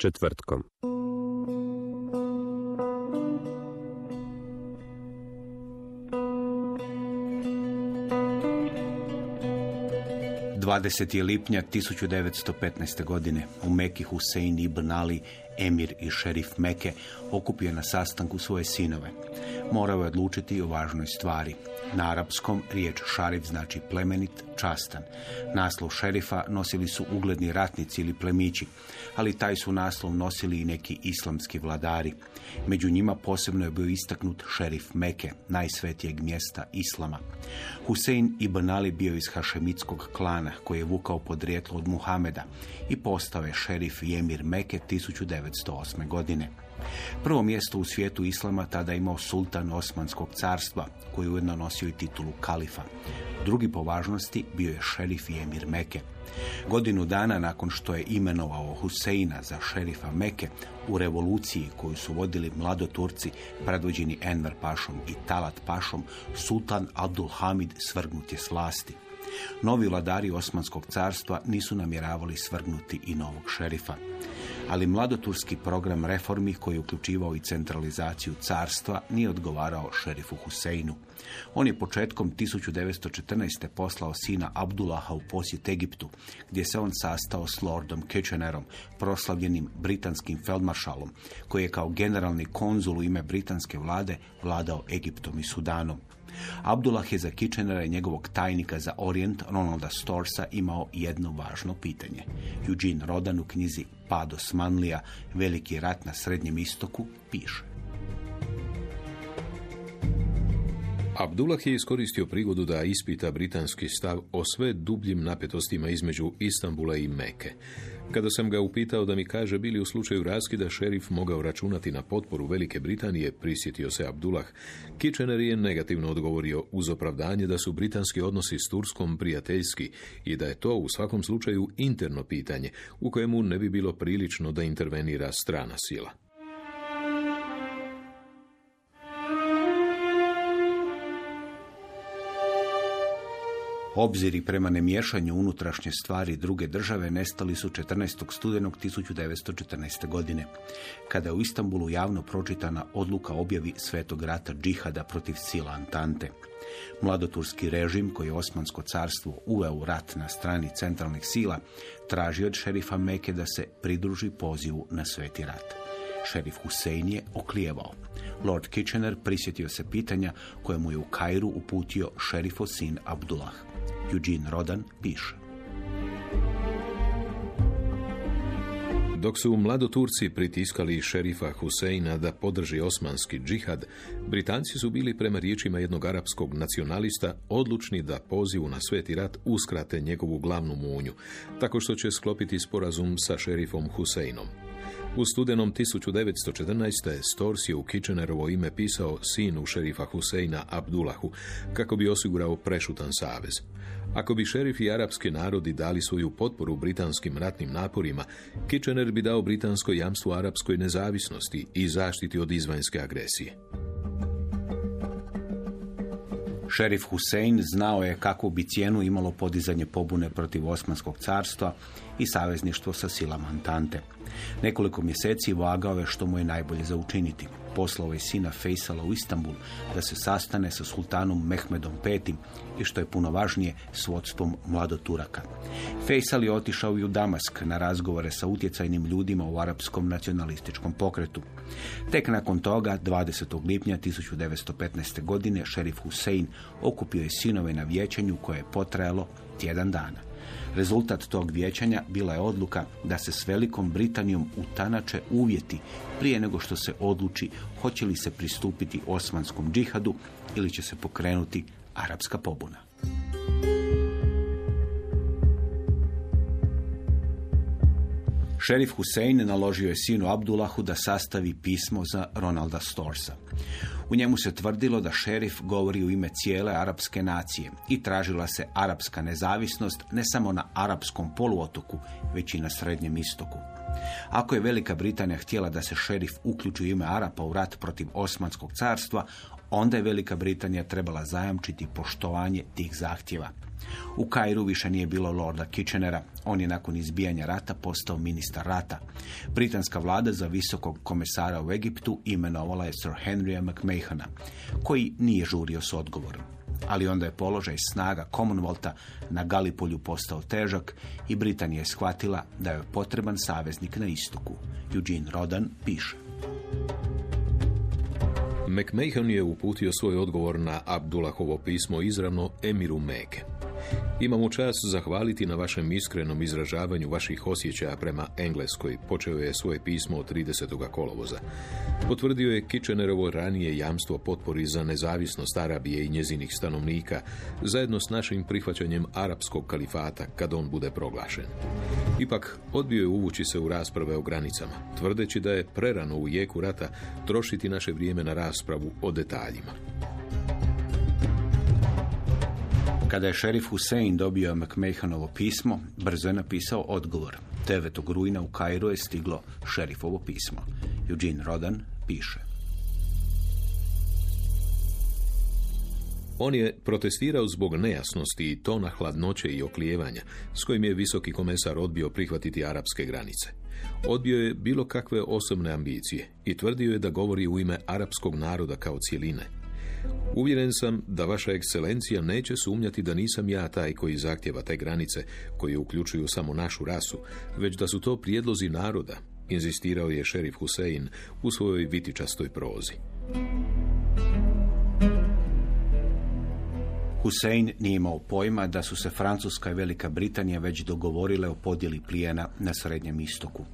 Četvrtkom. Dvadeset lipnja 1915. godine u Meki Husein ibn Ali, emir i šerif Meke, okupio na sastanku svoje sinove. Morao je odlučiti o važnoj stvari. Na arapskom riječ šarif znači plemenit, častan. Naslov šerifa nosili su ugledni ratnici ili plemići, ali taj su naslov nosili i neki islamski vladari. Među njima posebno je bio istaknut šerif Meke, najsvetijeg mjesta islama. Husein ibn Ali bio iz hašemitskog klana koji je vukao podrijetlo od Muhameda i postao je šerif i emir Meke 1908. godine. Prvo mjesto u svijetu islama tada imao sultan Osmanskog carstva, koji je ujedno nosio i titulu kalifa. Drugi po važnosti bio je šerif i emir Meke. Godinu dana nakon što je imenovao Huseina za šerifa Meke u revoluciji koju su vodili mladoturci predvođeni Enver Pašom i Talat Pašom, sultan Abdul Hamid svrgnut je s vlasti. Novi vladari Osmanskog carstva nisu namjeravali svrgnuti i novog šerifa. Ali mladoturski program reformi koji je uključivao i centralizaciju carstva nije odgovarao šerifu Huseinu. On je početkom 1914. poslao sina Abdullaha u posjet Egiptu, gdje se on sastao s Lordom Kitchenerom, proslavljenim britanskim feldmaršalom, koji je kao generalni konzul u ime britanske vlade vladao Egiptom i Sudanom. Abdullah je za Kitchenera i njegovog tajnika za Orient, Ronalda Storsa, imao jedno važno pitanje. Eugene Rodan u knjizi Pad Osmanlija, veliki rat na Srednjem istoku, piše. Abdullah je iskoristio prigodu da ispita britanski stav o sve dubljim napetostima između Istambula i Meke. Kada sam ga upitao da mi kaže bili u slučaju raskida šerif mogao računati na potporu Velike Britanije, prisjetio se Abdullah, Kitchener je negativno odgovorio uz opravdanje da su britanski odnosi s Turskom prijateljski i da je to u svakom slučaju interno pitanje u kojemu ne bi bilo prilično da intervenira strana sila. Obziri prema nemješanju unutrašnje stvari druge države nestali su 14. studenog 1914. godine, kada je u Istanbulu javno pročitana odluka objavi svetog rata džihada protiv sila Antante. Mladoturski režim, koji je Osmansko carstvo uveo u rat na strani centralnih sila, traži od šerifa Meke da se pridruži pozivu na sveti rat. Šerif Husein je oklijevao. Lord Kitchener prisjetio se pitanja koje mu je u Kairu uputio šerifo sin Abdullah. Eugene Rodan piše. Dok su mladoturci pritiskali šerifa Huseina da podrži osmanski džihad, Britanci su bili prema riječima jednog arapskog nacionalista odlučni da pozivu na sveti rat uskrate njegovu glavnu munju, tako što će sklopiti sporazum sa šerifom Huseinom. U studenom 1914. Stors je u Kitchenerovo ime pisao sinu šerifa Huseina Abdullahu kako bi osigurao prešutan savez. Ako bi šerif i arapski narodi dali svoju potporu britanskim ratnim naporima, Kitchener bi dao britansko jamstvo arapskoj nezavisnosti i zaštiti od izvanjske agresije. Šerif Hussein znao je kakvu bi cijenu imalo podizanje pobune protiv Osmanskog carstva i savezništvo sa silama Antante. Nekoliko mjeseci vagao je što mu je najbolje za učiniti. Poslao je sina Fejsala u Istanbul da se sastane sa sultanom Mehmedom V i što je puno važnije s vodstvom mladoturaka. Fejsal je otišao i u Damask na razgovore sa utjecajnim ljudima u arapskom nacionalističkom pokretu. Tek nakon toga, 20. lipnja 1915. godine, šerif Hussein okupio je sinove na vijećanju koje je potrajalo tjedan dana. Rezultat tog vijećanja bila je odluka da se s Velikom Britanijom utanače uvjeti prije nego što se odluči hoće li se pristupiti osmanskom džihadu ili će se pokrenuti arapska pobuna. Šerif Hussein naložio je sinu Abdullahu da sastavi pismo za Ronalda Storsa. U njemu se tvrdilo da šerif govori u ime cijele arapske nacije i tražila se arapska nezavisnost ne samo na arapskom poluotoku, već i na Srednjem istoku. Ako je Velika Britanija htjela da se šerif uključi u ime Arapa u rat protiv Osmanskog carstva, onda je Velika Britanija trebala zajamčiti poštovanje tih zahtjeva. U Kairu više nije bilo Lorda Kitchenera, on je nakon izbijanja rata postao ministar rata. Britanska vlada za visokog komesara u Egiptu imenovala je Sir Henrya McMahona, koji nije žurio s odgovorom. Ali onda je položaj snaga Commonwealtha na Galipolju postao težak i Britanija je shvatila da je potreban saveznik na istoku. Eugene Rodan piše. McMahon je uputio svoj odgovor na Abdullahovo pismo izravno Emiru Meke. Imamo čas zahvaliti na vašem iskrenom izražavanju vaših osjećaja prema Engleskoj. Počeo je svoje pismo od 30. kolovoza. Potvrdio je Kitchenerovo ranije jamstvo potpori za nezavisnost Arabije i njezinih stanovnika, zajedno s našim prihvaćanjem arapskog kalifata kad on bude proglašen. Ipak, odbio je uvući se u rasprave o granicama, tvrdeći da je prerano u jeku rata trošiti naše vrijeme na raspravu o detaljima. Kada je šerif Hussein dobio McMahonovo pismo, brzo je napisao odgovor. 9. rujna u Kairu je stiglo šerifovo pismo. Eugene Rodan piše. On je protestirao zbog nejasnosti i tona hladnoće i oklijevanja s kojim je visoki komesar odbio prihvatiti arapske granice. Odbio je bilo kakve osobne ambicije i tvrdio je da govori u ime arapskog naroda kao cijeline – Uvjeren sam da vaša ekscelencija neće sumnjati da nisam ja taj koji zahtjeva te granice koje uključuju samo našu rasu, već da su to prijedlozi naroda, inzistirao je šerif Husein u svojoj vitičastoj prozi. Hussein nije imao pojma da su se Francuska i Velika Britanija već dogovorile o podjeli plijena na Srednjem istoku.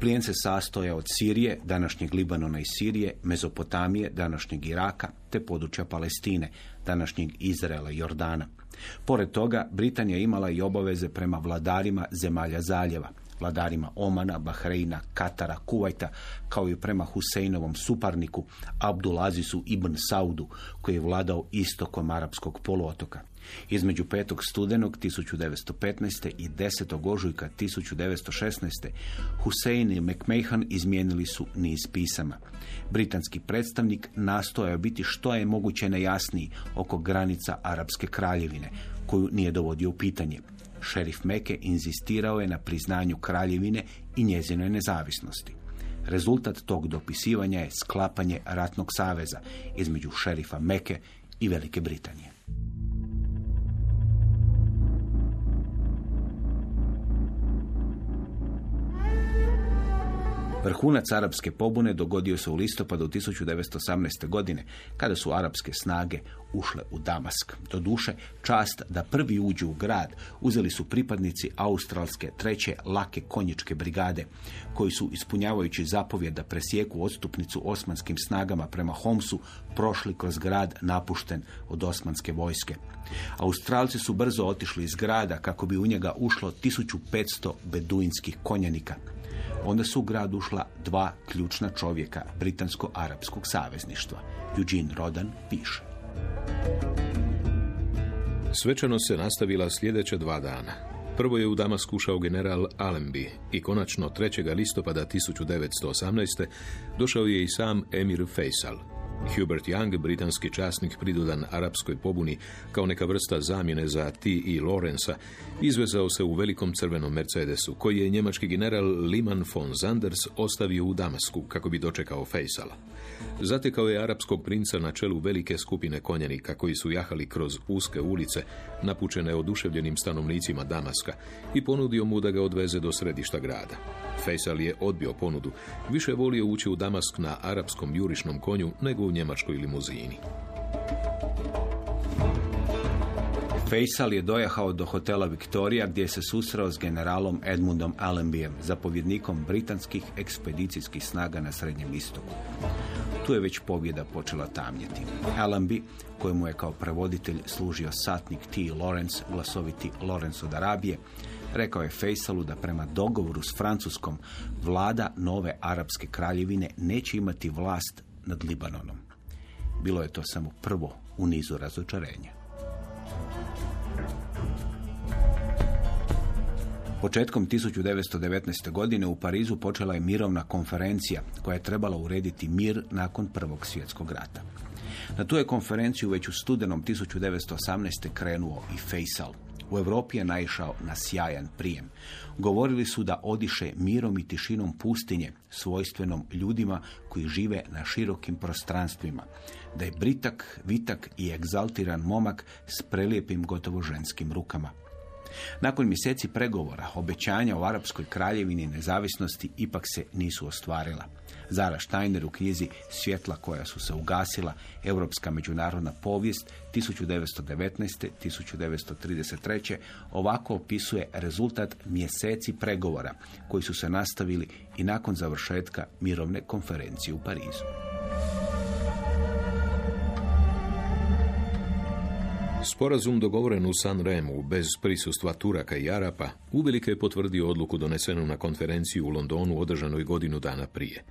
Plijen se sastoja od Sirije, današnjeg Libanona i Sirije, Mezopotamije, današnjeg Iraka, te područja Palestine, današnjeg Izraela i Jordana. Pored toga, Britanija imala i obaveze prema vladarima zemalja zaljeva, vladarima Omana, Bahreina, Katara, Kuvajta, kao i prema Huseinovom suparniku Abdulazisu ibn Saudu, koji je vladao istokom arapskog poluotoka. Između 5. studenog 1915. i 10. ožujka 1916. Hussein i McMahon izmijenili su niz pisama. Britanski predstavnik nastojao biti što je moguće nejasniji oko granica Arapske kraljevine, koju nije dovodio u pitanje. Šerif Meke inzistirao je na priznanju kraljevine i njezinoj nezavisnosti. Rezultat tog dopisivanja je sklapanje ratnog saveza između šerifa Meke i Velike Britanije. Vrhunac arapske pobune dogodio se u listopadu 1918. godine, kada su arapske snage ušle u Damask. Doduše, čast da prvi uđu u grad uzeli su pripadnici australske treće lake konjičke brigade, koji su, ispunjavajući zapovjed da presijeku odstupnicu osmanskim snagama prema Homsu, prošli kroz grad napušten od osmanske vojske. Australci su brzo otišli iz grada kako bi u njega ušlo 1500 beduinskih konjanika. Onda su u grad ušla dva ključna čovjeka Britansko-Arapskog savezništva. Eugene Rodan piše. Svečano se nastavila sljedeća dva dana. Prvo je u Damasku ušao general Allenby i konačno 3. listopada 1918. došao je i sam Emir Faisal. Hubert Young, britanski časnik pridodan arapskoj pobuni kao neka vrsta zamjene za T. i Lorenza, izvezao se u velikom crvenom Mercedesu, koji je njemački general Liman von Zanders ostavio u Damasku kako bi dočekao Fejsala. Zatekao je arapskog princa na čelu velike skupine konjanika koji su jahali kroz uske ulice, napučene oduševljenim stanovnicima Damaska, i ponudio mu da ga odveze do središta grada. Fejsal je odbio ponudu, više volio ući u Damask na arapskom jurišnom konju nego u njemačkoj limuzini. Faisal je dojahao do hotela Victoria gdje se susreo s generalom Edmundom Allenbyem, zapovjednikom britanskih ekspedicijskih snaga na Srednjem istoku. Tu je već pobjeda počela tamnjeti. Allenby, kojemu je kao prevoditelj služio satnik T. Lawrence, glasoviti Lawrence od Arabije, rekao je Faisalu da prema dogovoru s Francuskom vlada nove arapske kraljevine neće imati vlast nad Libanonom. Bilo je to samo prvo u nizu razočarenja. Početkom 1919. godine u Parizu počela je mirovna konferencija koja je trebala urediti mir nakon Prvog svjetskog rata. Na tu je konferenciju već u studenom 1918. krenuo i Faisal. U Europi je naišao na sjajan prijem. Govorili su da odiše mirom i tišinom pustinje, svojstvenom ljudima koji žive na širokim prostranstvima. Da je britak, vitak i egzaltiran momak s prelijepim gotovo ženskim rukama. Nakon mjeseci pregovora, obećanja o arapskoj kraljevini nezavisnosti ipak se nisu ostvarila. Zara Steiner u knjizi Svjetla koja su se ugasila, Europska međunarodna povijest 1919-1933 ovako opisuje rezultat mjeseci pregovora koji su se nastavili i nakon završetka mirovne konferencije u Parizu. Sporazum dogovoren u San Remu bez prisustva Turaka i Arapa uvelike je potvrdio odluku donesenu na konferenciji u Londonu održanoj godinu dana prije.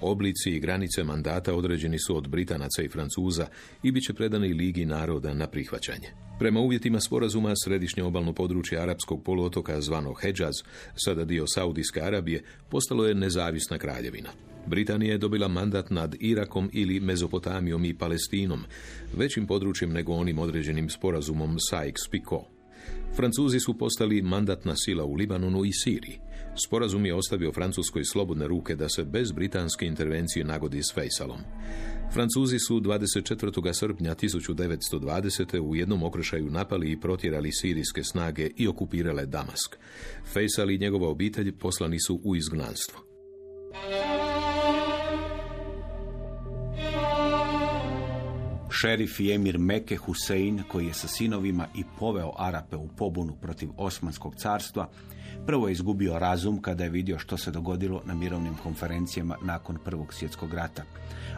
Oblici i granice mandata određeni su od Britanaca i Francuza i bit će predani Ligi naroda na prihvaćanje. Prema uvjetima sporazuma, središnje obalno područje arapskog poluotoka zvano Hedžaz, sada dio Saudijske Arabije, postalo je nezavisna kraljevina. Britanija je dobila mandat nad Irakom ili Mezopotamijom i Palestinom, većim područjem nego onim određenim sporazumom Sykes-Picot. Francuzi su postali mandatna sila u Libanonu i Siriji. Sporazum je ostavio Francuskoj slobodne ruke da se bez britanske intervencije nagodi s Fejsalom. Francuzi su 24. srpnja 1920. u jednom okršaju napali i protjerali sirijske snage i okupirale Damask. Fejsal i njegova obitelj poslani su u izgnanstvo. Šerif i emir Meke Husein, koji je sa sinovima i poveo Arape u pobunu protiv Osmanskog carstva, prvo izgubio razum kada je vidio što se dogodilo na mirovnim konferencijama nakon Prvog svjetskog rata,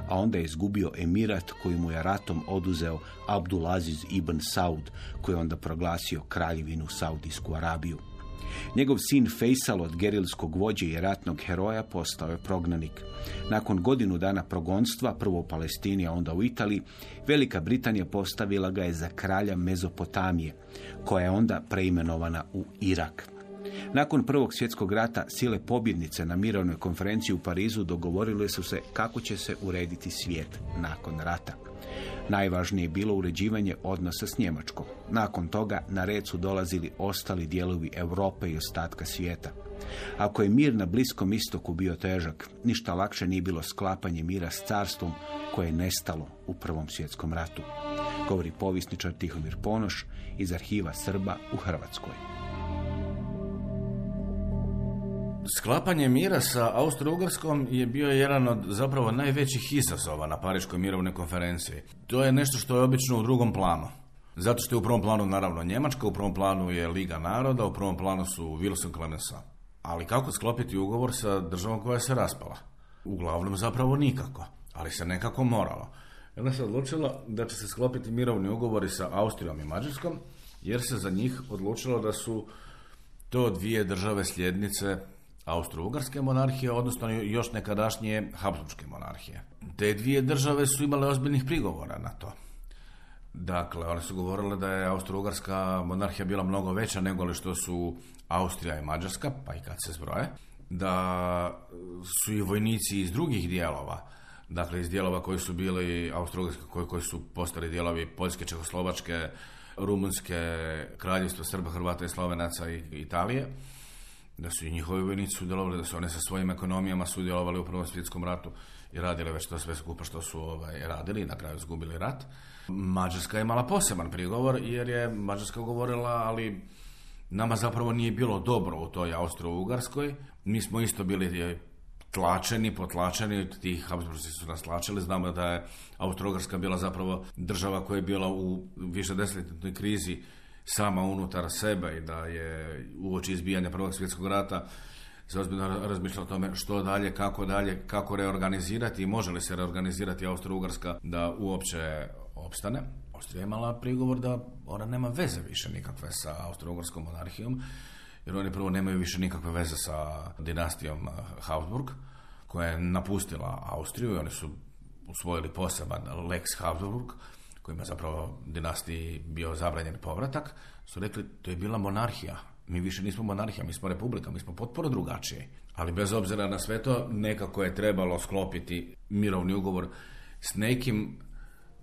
a onda je izgubio emirat koji mu je ratom oduzeo Abdulaziz ibn Saud, koji je onda proglasio kraljevinu Saudijsku Arabiju. Njegov sin Fejsal od gerilskog vođe i ratnog heroja postao je prognanik. Nakon godinu dana progonstva, prvo u Palestini, a onda u Italiji, Velika Britanija postavila ga je za kralja Mezopotamije, koja je onda preimenovana u Irak. Nakon Prvog svjetskog rata sile pobjednice na mirovnoj konferenciji u Parizu dogovorile su se kako će se urediti svijet nakon rata. Najvažnije je bilo uređivanje odnosa s Njemačkom. Nakon toga na red su dolazili ostali dijelovi Europe i ostatka svijeta. Ako je mir na Bliskom istoku bio težak, ništa lakše nije bilo sklapanje mira s carstvom koje je nestalo u Prvom svjetskom ratu. Govori povisničar Tihomir Ponoš iz arhiva Srba u Hrvatskoj. Sklapanje mira sa Austro-Ugarskom je bio jedan od zapravo najvećih izazova na Pariškoj mirovnoj konferenciji. To je nešto što je obično u drugom planu. Zato što je u prvom planu naravno Njemačka, u prvom planu je Liga naroda, u prvom planu su Wilson Clemensa. Ali kako sklopiti ugovor sa državom koja se raspala? Uglavnom zapravo nikako, ali se nekako moralo. Onda se odlučilo da će se sklopiti mirovni ugovori sa Austrijom i Mađarskom, jer se za njih odlučilo da su to dvije države sljednice Austro-Ugarske monarhije, odnosno još nekadašnje Habsburgske monarhije. Te dvije države su imale ozbiljnih prigovora na to. Dakle, one su govorile da je Austro-Ugarska monarhija bila mnogo veća nego li što su Austrija i Mađarska, pa i kad se zbroje, da su i vojnici iz drugih dijelova Dakle, iz dijelova koji su bili austro koji, koji su postali dijelovi Poljske, Čehoslovačke, Rumunjske, Kraljevstva Srba, Hrvata i Slovenaca i Italije da su i njihovi vojnici sudjelovali, da su oni sa svojim ekonomijama sudjelovali u Prvom svjetskom ratu i radili već to sve skupa što su ovaj, radili i na kraju izgubili rat. Mađarska je imala poseban prigovor jer je Mađarska govorila, ali nama zapravo nije bilo dobro u toj Austro-Ugarskoj. Mi smo isto bili tlačeni, potlačeni, ti Habsburgci su nas tlačili, znamo da je Austro-Ugarska bila zapravo država koja je bila u više desetljetnoj krizi sama unutar sebe i da je uoči izbijanja Prvog svjetskog rata se ozbiljno razmišljalo o tome što dalje, kako dalje, kako reorganizirati i može li se reorganizirati Austro-Ugarska da uopće opstane. Austrija imala prigovor da ona nema veze više nikakve sa Austro-Ugarskom monarhijom, jer oni prvo nemaju više nikakve veze sa dinastijom Habsburg, koja je napustila Austriju i oni su usvojili poseban Lex Habsburg, kojima je zapravo dinastiji bio zabranjen povratak, su rekli to je bila monarhija. Mi više nismo monarhija, mi smo republika, mi smo potpuno drugačiji. Ali bez obzira na sve to, nekako je trebalo sklopiti mirovni ugovor s nekim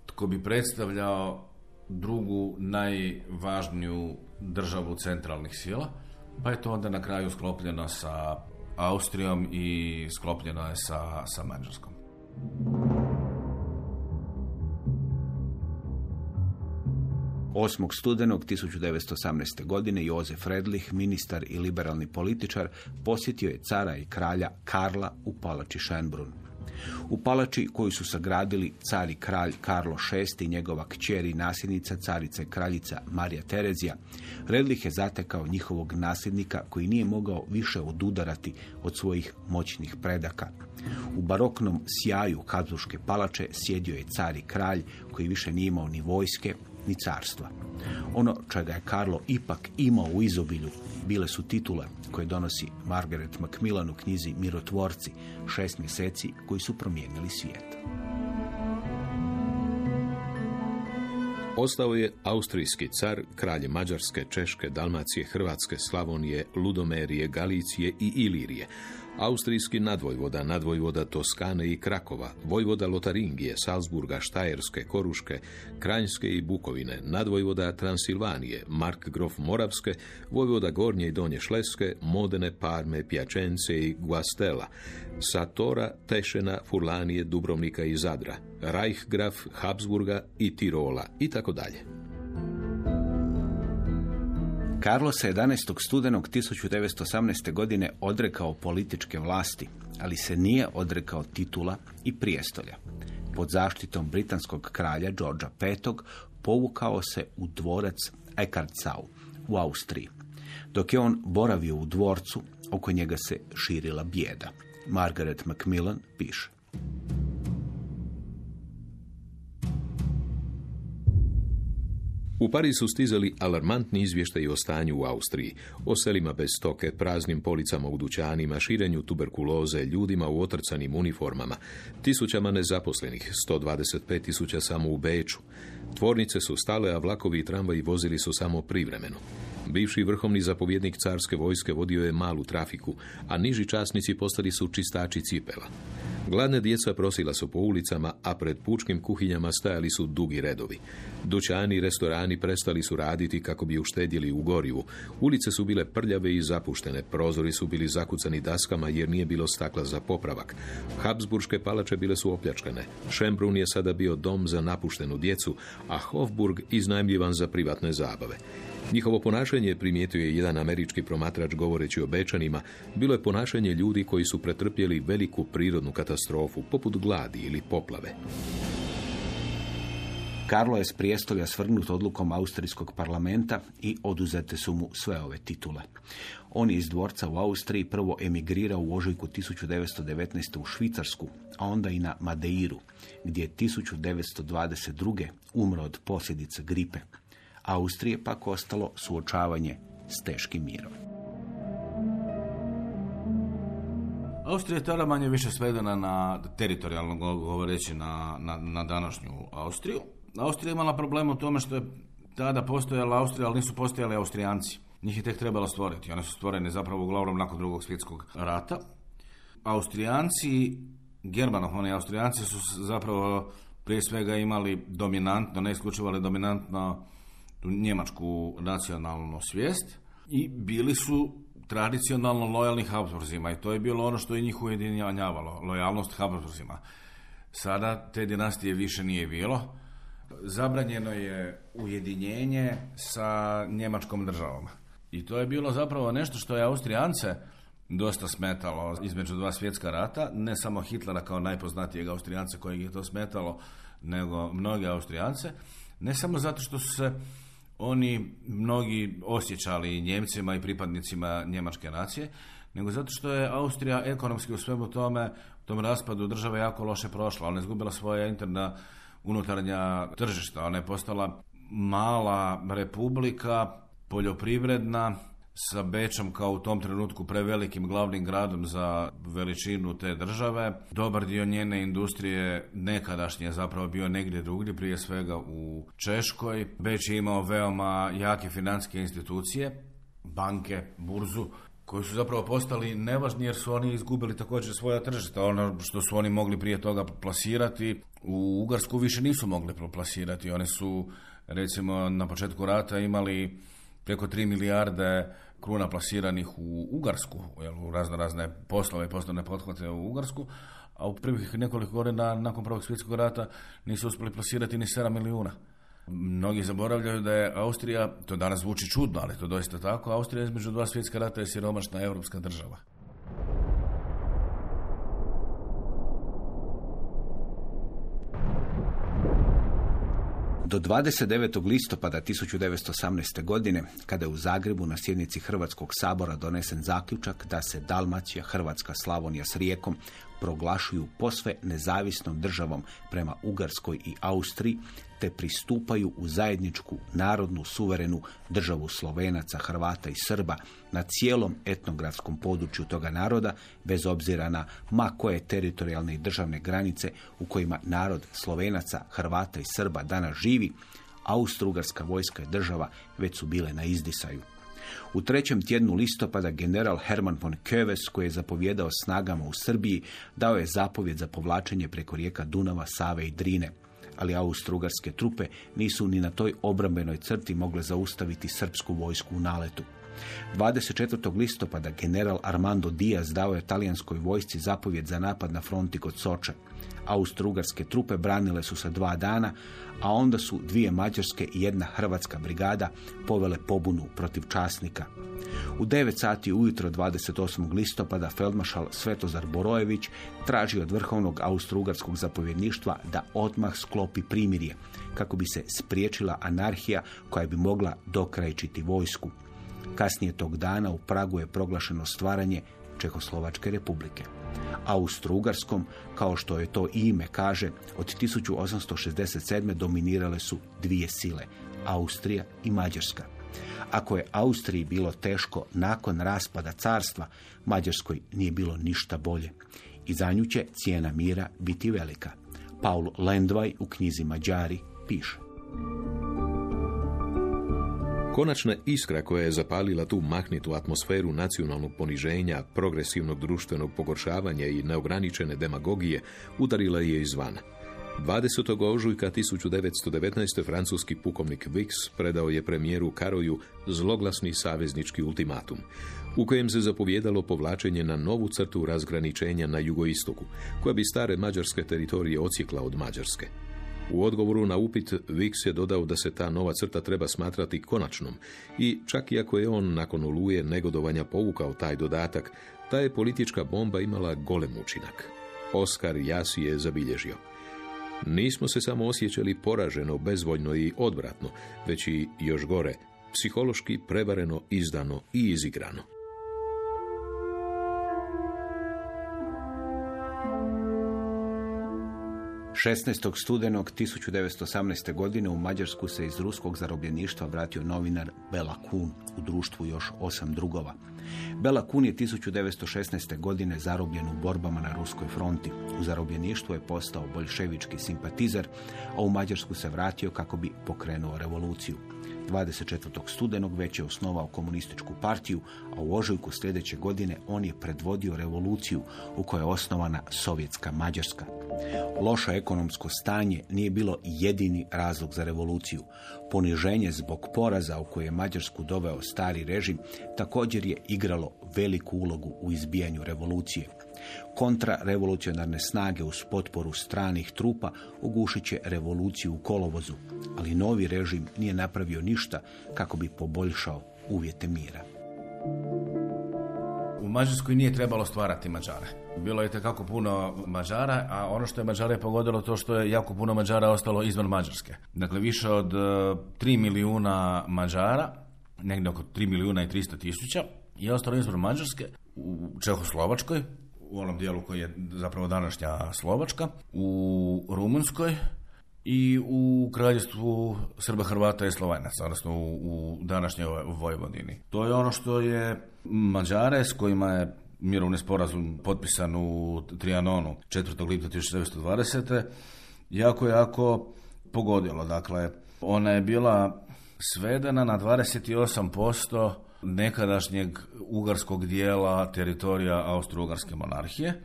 tko bi predstavljao drugu najvažniju državu centralnih sila, pa je to onda na kraju sklopljeno sa Austrijom i sklopljeno je sa, sa Mađarskom. 8. studenog 1918. godine Jozef Redlich, ministar i liberalni političar, posjetio je cara i kralja Karla u palači Schönbrunn. U palači koju su sagradili car i kralj Karlo VI i njegova kćer i nasljednica carica i kraljica Marija Terezija, Redlich je zatekao njihovog nasljednika koji nije mogao više odudarati od svojih moćnih predaka. U baroknom sjaju Habsburške palače sjedio je car i kralj koji više nije imao ni vojske, ni carstva. Ono čega je Karlo ipak imao u izobilju bile su titule koje donosi Margaret Macmillan u knjizi Mirotvorci, šest mjeseci koji su promijenili svijet. Ostao je austrijski car, kralje Mađarske, Češke, Dalmacije, Hrvatske, Slavonije, Ludomerije, Galicije i Ilirije, Austrijski nadvojvoda, nadvojvoda Toskane i Krakova, vojvoda Lotaringije, Salzburga, Štajerske, Koruške, Kranjske i Bukovine, nadvojvoda Transilvanije, Mark Grof Moravske, vojvoda Gornje i Donje Šleske, Modene, Parme, Pjačence i Guastela, Satora, Tešena, Furlanije, Dubrovnika i Zadra, Reichgraf, Habsburga i Tirola i tako. Karlo se 11. studenog 1918. godine odrekao političke vlasti, ali se nije odrekao titula i prijestolja. Pod zaštitom britanskog kralja Georgea V. povukao se u dvorac Eckartsau u Austriji. Dok je on boravio u dvorcu, oko njega se širila bijeda. Margaret Macmillan piše. U Pariz su stizali alarmantni izvještaji o stanju u Austriji, o selima bez stoke, praznim policama u dućanima, širenju tuberkuloze, ljudima u otrcanim uniformama, tisućama nezaposlenih, 125 tisuća samo u Beču. Tvornice su stale, a vlakovi i tramvaji vozili su samo privremeno. Bivši vrhovni zapovjednik carske vojske vodio je malu trafiku, a niži časnici postali su čistači cipela. Gladne djeca prosila su po ulicama, a pred pučkim kuhinjama stajali su dugi redovi. Dućani i restorani prestali su raditi kako bi uštedjeli u gorivu. Ulice su bile prljave i zapuštene, prozori su bili zakucani daskama jer nije bilo stakla za popravak. Habsburške palače bile su opljačkane. Šembrun je sada bio dom za napuštenu djecu, a Hofburg iznajmljivan za privatne zabave. Njihovo ponašanje, primijetio je jedan američki promatrač govoreći o Bečanima, bilo je ponašanje ljudi koji su pretrpjeli veliku prirodnu katastrofu, poput gladi ili poplave. Karlo je s prijestolja svrgnut odlukom austrijskog parlamenta i oduzete su mu sve ove titule. On je iz dvorca u Austriji prvo emigrirao u ožujku 1919. u Švicarsku, a onda i na Madeiru, gdje je 1922. umro od posljedica gripe. Austrije pak ostalo suočavanje s teškim mirom. Austrija je tada manje više svedena na teritorijalno govoreći na, na, na današnju Austriju. Austrija je imala problem u tome što je tada postojala Austrija, ali nisu postojali Austrijanci. Njih je tek trebalo stvoriti. One su stvorene zapravo uglavnom nakon drugog svjetskog rata. Austrijanci Germanov, oni Austrijanci su zapravo prije svega imali dominantno, ne isključivo ali dominantno njemačku nacionalnu svijest i bili su tradicionalno lojalni Habsburzima i to je bilo ono što je njih ujedinjavalo, lojalnost Habsburzima. Sada te dinastije više nije bilo. Zabranjeno je ujedinjenje sa njemačkom državom. I to je bilo zapravo nešto što je Austrijance dosta smetalo između dva svjetska rata, ne samo Hitlera kao najpoznatijeg Austrijanca kojeg je to smetalo, nego mnoge Austrijance, ne samo zato što su se oni mnogi osjećali Njemcima i pripadnicima njemačke nacije, nego zato što je Austrija ekonomski u svemu tome, u tom raspadu države jako loše prošla. Ona je izgubila svoja interna unutarnja tržišta. Ona je postala mala republika, poljoprivredna, sa Bečom kao u tom trenutku prevelikim glavnim gradom za veličinu te države. Dobar dio njene industrije nekadašnje je zapravo bio negdje drugdje, prije svega u Češkoj. Beč je imao veoma jake financijske institucije, banke, burzu, koji su zapravo postali nevažni jer su oni izgubili također svoja tržišta. Ono što su oni mogli prije toga plasirati, u Ugarsku više nisu mogli plasirati. Oni su, recimo, na početku rata imali preko 3 milijarde kruna plasiranih u Ugarsku, jel, u razno razne poslove i poslovne pothvate u Ugarsku, a u prvih nekoliko godina nakon Prvog svjetskog rata nisu uspjeli plasirati ni 7 milijuna. Mnogi zaboravljaju da je Austrija, to danas zvuči čudno, ali to doista tako, Austrija između dva svjetska rata je siromašna europska država. Do 29. listopada 1918. godine, kada je u Zagrebu na sjednici Hrvatskog sabora donesen zaključak da se Dalmacija, Hrvatska, Slavonija s rijekom proglašuju posve nezavisnom državom prema Ugarskoj i Austriji, te pristupaju u zajedničku narodnu suverenu državu Slovenaca, Hrvata i Srba na cijelom etnografskom području toga naroda, bez obzira na ma koje teritorijalne i državne granice u kojima narod Slovenaca, Hrvata i Srba danas živi, Austro-Ugarska vojska i država već su bile na izdisaju. U trećem tjednu listopada general Hermann von Köves, koji je zapovjedao snagama u Srbiji, dao je zapovjed za povlačenje preko rijeka Dunava, Save i Drine. Ali austrougarske trupe nisu ni na toj obrambenoj crti mogle zaustaviti srpsku vojsku u naletu. 24. listopada general Armando Diaz dao je talijanskoj vojsci zapovjed za napad na fronti kod Soče. Austrougarske trupe branile su se dva dana, a onda su dvije mađarske i jedna hrvatska brigada povele pobunu protiv časnika. U 9 sati ujutro 28. listopada feldmašal Svetozar Borojević traži od vrhovnog austrougarskog zapovjedništva da odmah sklopi primirje, kako bi se spriječila anarhija koja bi mogla dokrajčiti vojsku. Kasnije tog dana u Pragu je proglašeno stvaranje Čehoslovačke republike. Austro-Ugarskom, kao što je to ime kaže, od 1867. dominirale su dvije sile, Austrija i Mađarska. Ako je Austriji bilo teško nakon raspada carstva, Mađarskoj nije bilo ništa bolje. I za nju će cijena mira biti velika. Paul Lendvaj u knjizi Mađari piše. Konačna iskra koja je zapalila tu mahnitu atmosferu nacionalnog poniženja, progresivnog društvenog pogoršavanja i neograničene demagogije udarila je izvana. 20. ožujka 1919. francuski pukovnik Vix predao je premijeru Karoju zloglasni saveznički ultimatum, u kojem se zapovjedalo povlačenje na novu crtu razgraničenja na jugoistoku, koja bi stare mađarske teritorije ocijekla od Mađarske. U odgovoru na upit Vix je dodao da se ta nova crta treba smatrati konačnom i čak i ako je on nakon oluje negodovanja povukao taj dodatak, ta je politička bomba imala golem učinak. Oskar Jasi je zabilježio. Nismo se samo osjećali poraženo, bezvoljno i odvratno, već i još gore, psihološki prevareno, izdano i izigrano. 16. studenog 1918. godine u Mađarsku se iz ruskog zarobljeništva vratio novinar Bela Kun u društvu još osam drugova. Bela Kun je 1916. godine zarobljen u borbama na ruskoj fronti. U zarobljeništvu je postao boljševički simpatizer, a u Mađarsku se vratio kako bi pokrenuo revoluciju. 24. studenog već je osnovao komunističku partiju, a u ožujku sljedeće godine on je predvodio revoluciju u kojoj je osnovana sovjetska Mađarska. Loše ekonomsko stanje nije bilo jedini razlog za revoluciju. Poniženje zbog poraza u koje je Mađarsku doveo stari režim također je igralo veliku ulogu u izbijanju revolucije. Kontrarevolucionarne snage uz potporu stranih trupa ugušit će revoluciju u kolovozu, ali novi režim nije napravio ništa kako bi poboljšao uvjete mira. U Mađarskoj nije trebalo stvarati Mađare. Bilo je tekako puno Mađara, a ono što je Mađare pogodilo to što je jako puno Mađara ostalo izvan Mađarske. Dakle, više od 3 milijuna Mađara, negdje oko 3 milijuna i 300 tisuća, je ostalo izvan Mađarske u Čehoslovačkoj, u onom dijelu koji je zapravo današnja Slovačka, u Rumunskoj i u kraljestvu Srba, Hrvata i Slovenaca, odnosno u, u današnjoj Vojvodini. To je ono što je Mađare s kojima je mirovni sporazum potpisan u Trianonu 4. lipnja 1920. jako, jako pogodilo. Dakle, ona je bila svedena na 28% nekadašnjeg ugarskog dijela teritorija Austro-Ugarske monarhije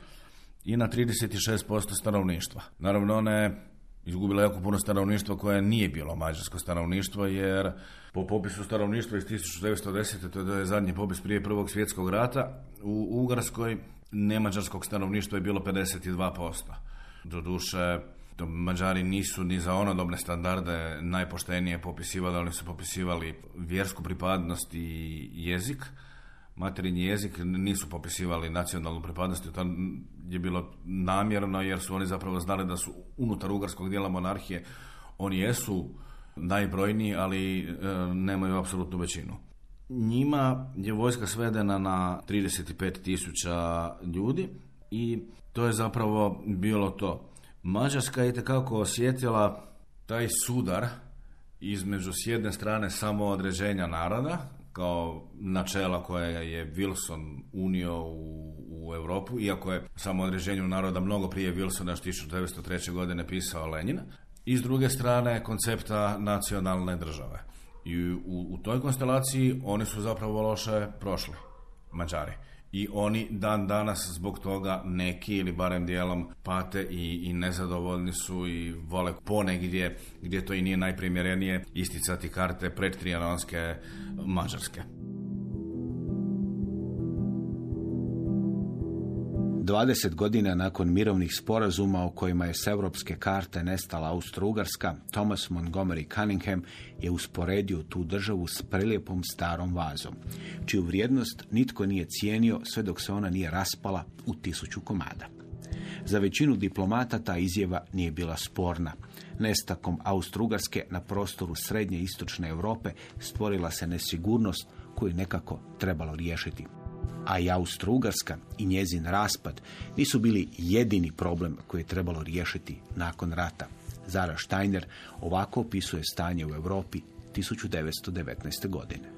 i na 36% stanovništva. Naravno, ona je izgubila jako puno stanovništva koje nije bilo mađarsko stanovništvo, jer po popisu stanovništva iz 1910. to je zadnji popis prije Prvog svjetskog rata, u Ugarskoj nemađarskog stanovništva je bilo 52%. Doduše, Mađari nisu ni za onodobne standarde najpoštenije popisivali, oni su popisivali vjersku pripadnost i jezik. Materinji jezik nisu popisivali nacionalnu pripadnost to je bilo namjerno jer su oni zapravo znali da su unutar ugarskog dijela monarhije oni jesu najbrojniji, ali e, nemaju apsolutnu većinu. Njima je vojska svedena na 35 tisuća ljudi i to je zapravo bilo to. Mađarska je tekako osjetila taj sudar između s jedne strane samoodređenja naroda, kao načela koje je Wilson unio u, u Europu, iako je samoodređenju naroda mnogo prije Wilsona još 1903. godine pisao Lenin, i s druge strane koncepta nacionalne države. I u, u toj konstelaciji oni su zapravo loše prošli, Mađari i oni dan danas zbog toga neki ili barem dijelom pate i, i nezadovoljni su i vole ponegdje gdje to i nije najprimjerenije isticati karte predtrijanonske Mađarske. 20 godina nakon mirovnih sporazuma o kojima je s europske karte nestala Austro-Ugarska, Thomas Montgomery Cunningham je usporedio tu državu s prelijepom starom vazom, čiju vrijednost nitko nije cijenio sve dok se ona nije raspala u tisuću komada. Za većinu diplomata ta izjava nije bila sporna. Nestakom Austro-Ugarske na prostoru srednje i istočne Europe stvorila se nesigurnost koju nekako trebalo riješiti a i Austro-Ugarska i njezin raspad nisu bili jedini problem koji je trebalo riješiti nakon rata. Zara Steiner ovako opisuje stanje u Europi 1919. godine.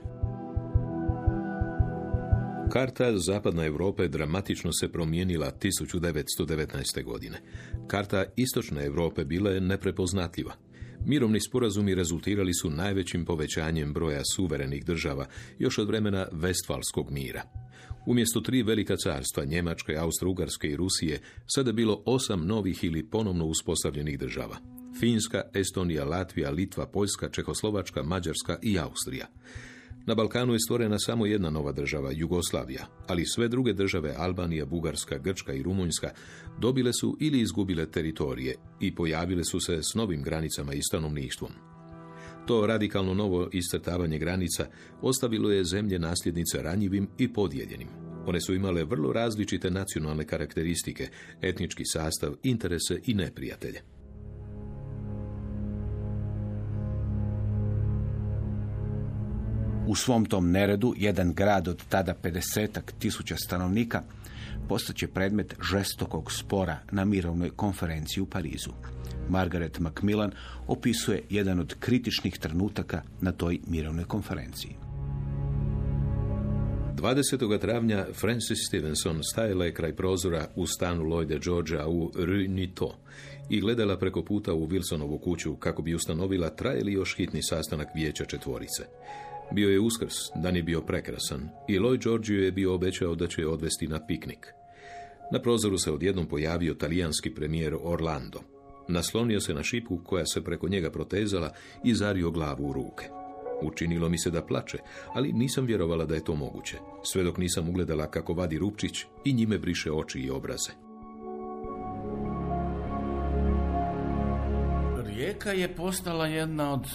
Karta zapadne Europe dramatično se promijenila 1919. godine. Karta istočne Europe bila je neprepoznatljiva. Mirovni sporazumi rezultirali su najvećim povećanjem broja suverenih država još od vremena Vestfalskog mira. Umjesto tri velika carstva, Njemačke, Austro-Ugarske i Rusije, sada bilo osam novih ili ponovno uspostavljenih država. Finska, Estonija, Latvija, Litva, Poljska, Čehoslovačka, Mađarska i Austrija. Na Balkanu je stvorena samo jedna nova država, Jugoslavija, ali sve druge države, Albanija, Bugarska, Grčka i Rumunjska, dobile su ili izgubile teritorije i pojavile su se s novim granicama i stanovništvom. To radikalno novo iscrtavanje granica ostavilo je zemlje nasljednice ranjivim i podijeljenim. One su imale vrlo različite nacionalne karakteristike, etnički sastav, interese i neprijatelje. U svom tom neredu, jedan grad od tada 50 tisuća stanovnika postaće predmet žestokog spora na mirovnoj konferenciji u Parizu. Margaret Macmillan opisuje jedan od kritičnih trenutaka na toj mirovnoj konferenciji. 20. travnja Francis Stevenson stajala je kraj prozora u stanu Lloyda Georgea u Rue Nito i gledala preko puta u Wilsonovu kuću kako bi ustanovila traje li još hitni sastanak vijeća četvorice. Bio je uskrs, dan je bio prekrasan i Lloyd Georgiju je bio obećao da će je odvesti na piknik. Na prozoru se odjednom pojavio talijanski premijer Orlando. Naslonio se na šipu koja se preko njega protezala i zario glavu u ruke. Učinilo mi se da plače, ali nisam vjerovala da je to moguće, sve dok nisam ugledala kako vadi rupčić i njime briše oči i obraze. Rijeka je postala jedna od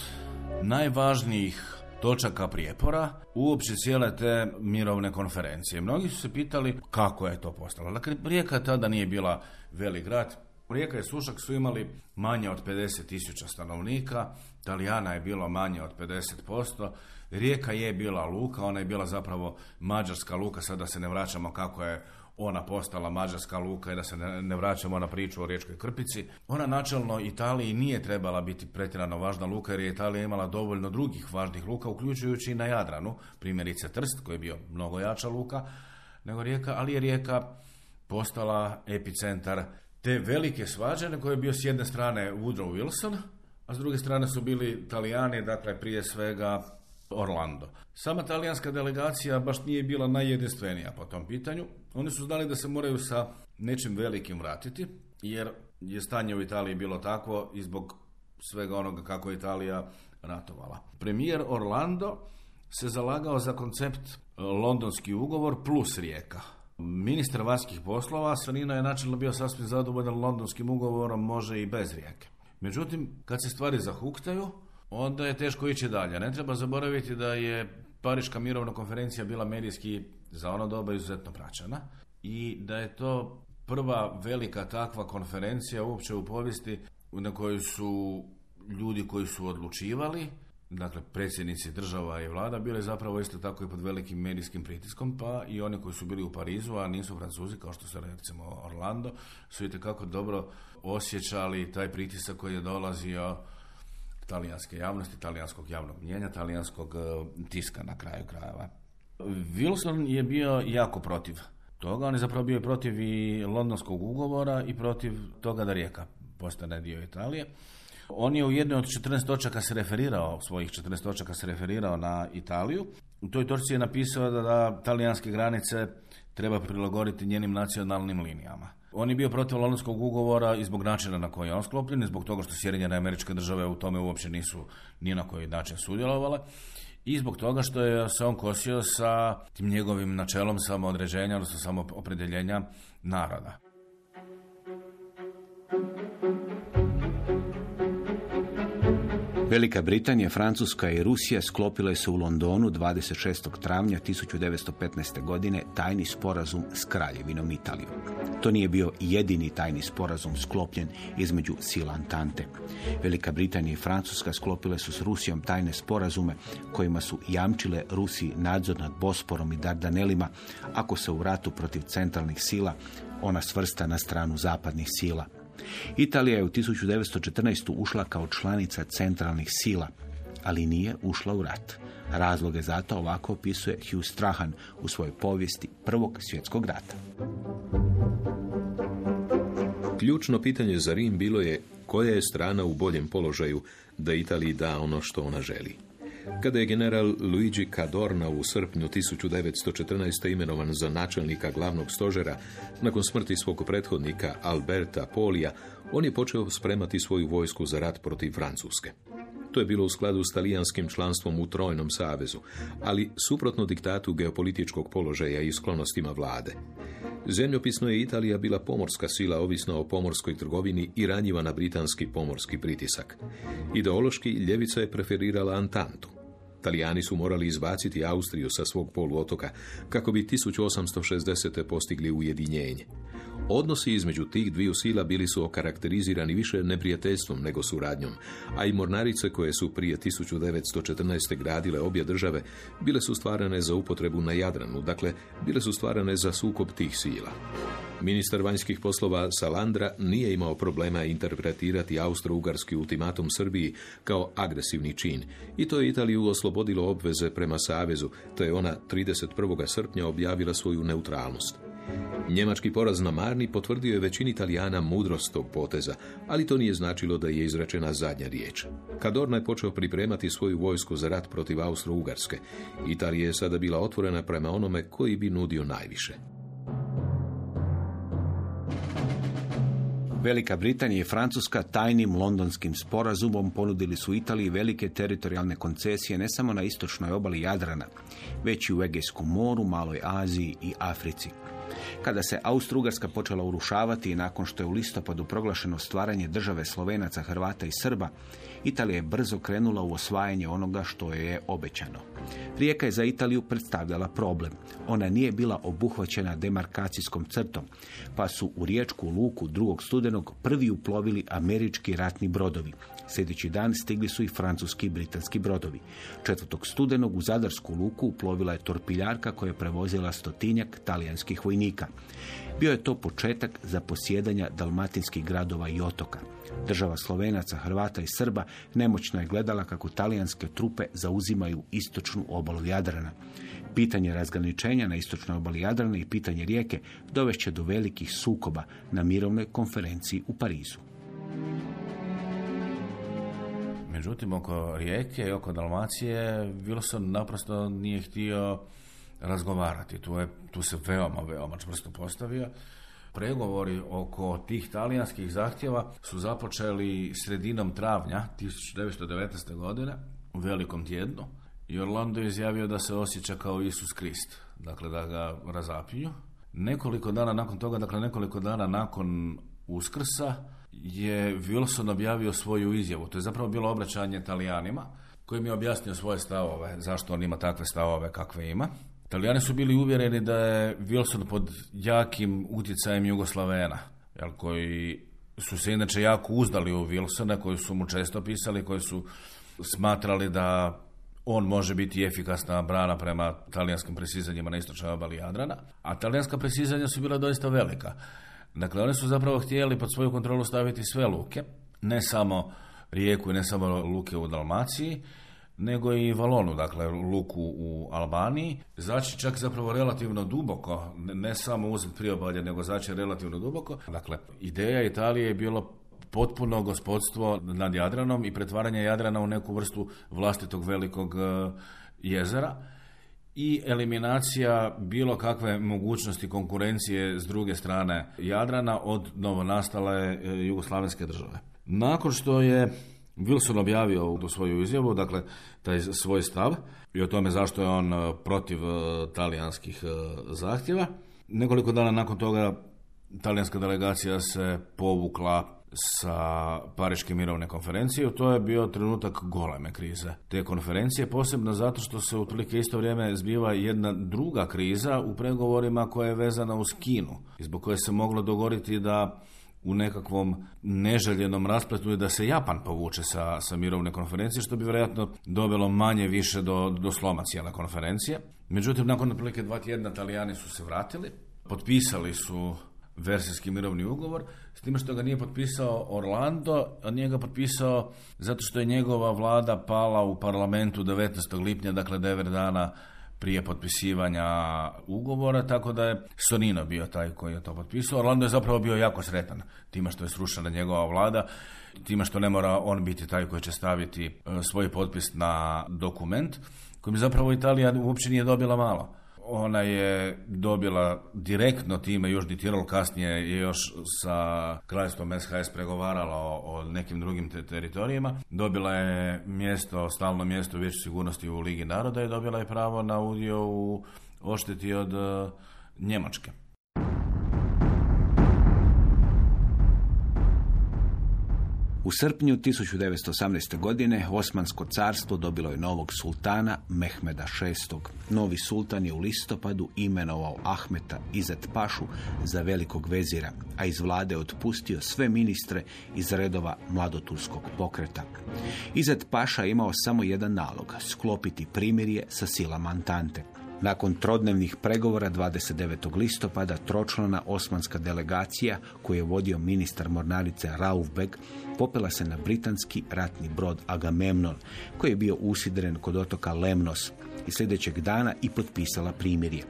najvažnijih točaka prijepora uopće cijele te mirovne konferencije. Mnogi su se pitali kako je to postalo. Dakle, Rijeka tada nije bila velik grad. Rijeka i Sušak su imali manje od 50 tisuća stanovnika, Talijana je bilo manje od 50%, Rijeka je bila luka, ona je bila zapravo mađarska luka, sada se ne vraćamo kako je ona postala mađarska luka i da se ne, vraćamo na priču o riječkoj krpici. Ona načelno Italiji nije trebala biti pretjerano važna luka jer je Italija imala dovoljno drugih važnih luka, uključujući i na Jadranu, primjerice Trst koji je bio mnogo jača luka nego Rijeka, ali je Rijeka postala epicentar te velike svađe na koje je bio s jedne strane Woodrow Wilson, a s druge strane su bili Italijani, dakle prije svega Orlando. Sama talijanska delegacija baš nije bila najjedinstvenija po tom pitanju. Oni su znali da se moraju sa nečim velikim vratiti, jer je stanje u Italiji bilo takvo i zbog svega onoga kako je Italija ratovala. Premijer Orlando se zalagao za koncept londonski ugovor plus rijeka. Ministar vanjskih poslova Sanina je načelno bio sasvim zadovoljan londonskim ugovorom, može i bez rijeke. Međutim, kad se stvari zahuktaju, onda je teško ići dalje. Ne treba zaboraviti da je Pariška mirovna konferencija bila medijski za ono doba izuzetno praćena i da je to prva velika takva konferencija uopće u povijesti na kojoj su ljudi koji su odlučivali, dakle predsjednici država i vlada, bili zapravo isto tako i pod velikim medijskim pritiskom, pa i oni koji su bili u Parizu, a nisu francuzi, kao što su recimo Orlando, su i kako dobro osjećali taj pritisak koji je dolazio talijanske javnosti, talijanskog javnog mjenja, talijanskog e, tiska na kraju krajeva. Wilson je bio jako protiv toga, on je zapravo bio protiv i londonskog ugovora i protiv toga da rijeka postane dio Italije. On je u jednoj od 14 točaka se referirao, svojih 14 točaka se referirao na Italiju. U toj točci je napisao da, da talijanske granice treba prilagoditi njenim nacionalnim linijama. On je bio protiv londonskog ugovora i zbog načina na koji je on sklopljen, i zbog toga što Sjedinjene američke države u tome uopće nisu ni na koji način sudjelovale i zbog toga što je se on kosio sa tim njegovim načelom samoodređenja, odnosno samoopredeljenja naroda. Velika Britanija, Francuska i Rusija sklopile su u Londonu 26. travnja 1915. godine tajni sporazum s kraljevinom Italijom. To nije bio jedini tajni sporazum sklopljen između sila Antante. Velika Britanija i Francuska sklopile su s Rusijom tajne sporazume kojima su jamčile Rusiji nadzor nad Bosporom i Dardanelima ako se u ratu protiv centralnih sila ona svrsta na stranu zapadnih sila. Italija je u 1914. ušla kao članica centralnih sila, ali nije ušla u rat. Razloge za to ovako opisuje Hugh Strahan u svojoj povijesti Prvog svjetskog rata. Ključno pitanje za Rim bilo je koja je strana u boljem položaju da Italiji da ono što ona želi. Kada je general Luigi Cadorna u srpnju 1914. imenovan za načelnika glavnog stožera, nakon smrti svog prethodnika Alberta Polija, on je počeo spremati svoju vojsku za rat protiv Francuske. To je bilo u skladu s talijanskim članstvom u Trojnom savezu, ali suprotno diktatu geopolitičkog položaja i sklonostima vlade. Zemljopisno je Italija bila pomorska sila ovisna o pomorskoj trgovini i ranjiva na britanski pomorski pritisak. Ideološki ljevica je preferirala Antantu. Talijani su morali izbaciti Austriju sa svog poluotoka kako bi 1860. postigli ujedinjenje. Odnosi između tih dviju sila bili su okarakterizirani više neprijateljstvom nego suradnjom, a i mornarice koje su prije 1914. gradile obje države bile su stvarane za upotrebu na Jadranu, dakle bile su stvarane za sukob tih sila. Ministar vanjskih poslova Salandra nije imao problema interpretirati austro-ugarski ultimatum Srbiji kao agresivni čin i to je Italiju oslobodilo obveze prema Savezu, te je ona 31. srpnja objavila svoju neutralnost. Njemački poraz na Marni potvrdio je većini Italijana mudrost tog poteza, ali to nije značilo da je izrečena zadnja riječ. Kadorna je počeo pripremati svoju vojsku za rat protiv Austro-Ugarske. Italija je sada bila otvorena prema onome koji bi nudio najviše. Velika Britanija i Francuska tajnim londonskim sporazumom ponudili su Italiji velike teritorijalne koncesije ne samo na istočnoj obali Jadrana, već i u Egejskom moru, Maloj Aziji i Africi. Kada se Austro-Ugarska počela urušavati i nakon što je u listopadu proglašeno stvaranje države Slovenaca, Hrvata i Srba, Italija je brzo krenula u osvajanje onoga što je je obećano. Rijeka je za Italiju predstavljala problem. Ona nije bila obuhvaćena demarkacijskom crtom, pa su u riječku luku drugog studenog prvi uplovili američki ratni brodovi. Sljedeći dan stigli su i francuski i britanski brodovi. Četvrtog studenog u Zadarsku luku uplovila je torpiljarka koja je prevozila stotinjak talijanskih vojnika. Bio je to početak za posjedanja dalmatinskih gradova i otoka. Država Slovenaca, Hrvata i Srba nemoćno je gledala kako talijanske trupe zauzimaju istočnu obalu Jadrana. Pitanje razgraničenja na istočnoj obali Jadrana i pitanje rijeke dovešće do velikih sukoba na mirovnoj konferenciji u Parizu. Međutim, oko Rijeke i oko Dalmacije Wilson naprosto nije htio razgovarati. Tu, je, tu se veoma, veoma čvrsto postavio. Pregovori oko tih talijanskih zahtjeva su započeli sredinom travnja 1919. godine u velikom tjednu i Orlando je izjavio da se osjeća kao Isus Krist, dakle da ga razapinju. Nekoliko dana nakon toga, dakle nekoliko dana nakon Uskrsa, je Wilson objavio svoju izjavu. To je zapravo bilo obraćanje Talijanima, kojim je objasnio svoje stavove, zašto on ima takve stavove kakve ima. Italijani su bili uvjereni da je Wilson pod jakim utjecajem Jugoslavena, jel, koji su se inače jako uzdali u Wilsona, koji su mu često pisali, koji su smatrali da on može biti efikasna brana prema talijanskim presizanjima na istočnoj obali Jadrana, a talijanska presizanja su bila doista velika. Dakle, oni su zapravo htjeli pod svoju kontrolu staviti sve luke, ne samo rijeku i ne samo luke u Dalmaciji, nego i Valonu, dakle luku u Albaniji, zaći čak zapravo relativno duboko, ne samo uzeti priobalje, nego zaći relativno duboko. Dakle, ideja Italije je bilo potpuno gospodstvo nad Jadranom i pretvaranje Jadrana u neku vrstu vlastitog velikog e, jezera i eliminacija bilo kakve mogućnosti konkurencije s druge strane Jadrana od novonastale e, jugoslavenske države. Nakon što je Wilson objavio u svoju izjavu, dakle, taj svoj stav i o tome zašto je on e, protiv e, talijanskih zahtjeva. Nekoliko dana nakon toga talijanska delegacija se povukla sa Pariške mirovne konferencije. To je bio trenutak goleme krize te konferencije, posebno zato što se u otprilike isto vrijeme zbiva jedna druga kriza u pregovorima koja je vezana uz Kinu, zbog koje se moglo dogoditi da u nekakvom neželjenom raspletu da se Japan povuče sa, sa mirovne konferencije, što bi vjerojatno dobilo manje više do, do sloma cijele konferencije. Međutim, nakon otprilike dva tjedna Italijani su se vratili, potpisali su versijski mirovni ugovor, s time što ga nije potpisao Orlando, a nije ga potpisao zato što je njegova vlada pala u parlamentu 19. lipnja, dakle 9 dana prije potpisivanja ugovora, tako da je Sonino bio taj koji je to potpisao. Orlando je zapravo bio jako sretan time što je srušena njegova vlada, time što ne mora on biti taj koji će staviti e, svoj potpis na dokument, kojim zapravo Italija uopće nije dobila malo ona je dobila direktno time, još Tirol kasnije je još sa kraljstvom SHS pregovarala o, nekim drugim teritorijima. Dobila je mjesto, stalno mjesto u sigurnosti u Ligi naroda i dobila je pravo na udio u ošteti od uh, Njemačke. U srpnju 1918. godine Osmansko carstvo dobilo je novog sultana Mehmeda VI. Novi sultan je u listopadu imenovao Ahmeta Izet Pašu za velikog vezira, a iz vlade otpustio sve ministre iz redova mladoturskog pokreta. Izet Paša imao samo jedan nalog, sklopiti primirje sa silama Antante. Nakon trodnevnih pregovora 29. listopada tročlana osmanska delegacija koju je vodio ministar mornarice Raufbeg popela se na britanski ratni brod Agamemnon koji je bio usidren kod otoka Lemnos i sljedećeg dana i potpisala primirje.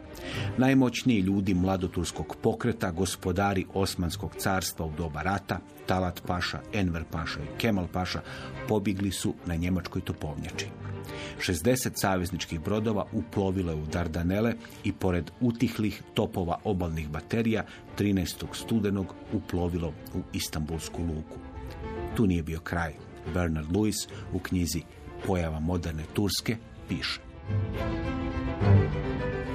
Najmoćniji ljudi mladoturskog pokreta, gospodari Osmanskog carstva u doba rata, Talat Paša, Enver Paša i Kemal Paša pobjegli su na njemačkoj topovnjači. 60 savezničkih brodova uplovilo je u Dardanele i pored utihlih topova obalnih baterija 13. studenog uplovilo u Istanbulsku luku. Tu nije bio kraj. Bernard Lewis u knjizi Pojava moderne Turske piše.